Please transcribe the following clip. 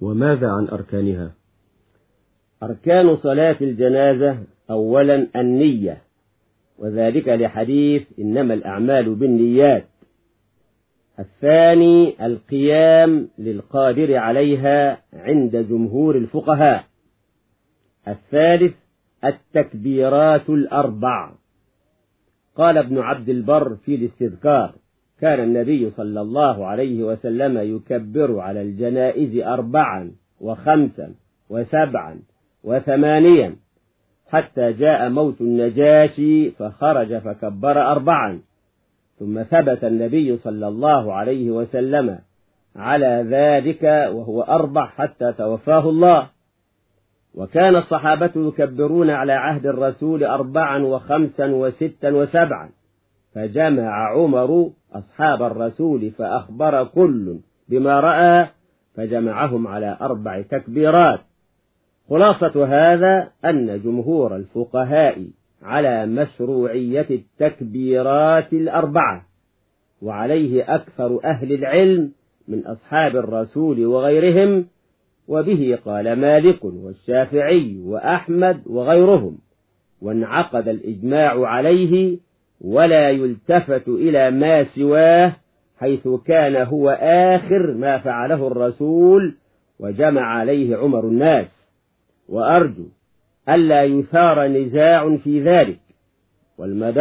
وماذا عن أركانها؟ أركان صلاة الجنازة أولا النية وذلك لحديث إنما الأعمال بالنيات. الثاني القيام للقادر عليها عند جمهور الفقهاء. الثالث التكبيرات الأربع. قال ابن عبد البر في الاستذكار كان النبي صلى الله عليه وسلم يكبر على الجنائز أربعا وخمسا وسبعا وثمانيا حتى جاء موت النجاشي فخرج فكبر أربعا. ثم ثبت النبي صلى الله عليه وسلم على ذلك وهو أربع حتى توفاه الله. وكان الصحابة يكبرون على عهد الرسول أربعا وخمسا وستا وسبعا. فجمع عمر أصحاب الرسول فأخبر كل بما رأى فجمعهم على أربع تكبيرات. خلاصة هذا أن جمهور الفقهاء على مشروعية التكبيرات الأربعة وعليه أكثر أهل العلم من أصحاب الرسول وغيرهم وبه قال مالك والشافعي وأحمد وغيرهم. وانعقد الإجماع عليه ولا يلتفت إلى ما سواه حيث كان هو آخر ما فعله الرسول وجمع عليه عمر الناس. وأرجو ألا يثار نزاع في ذلك. والمدار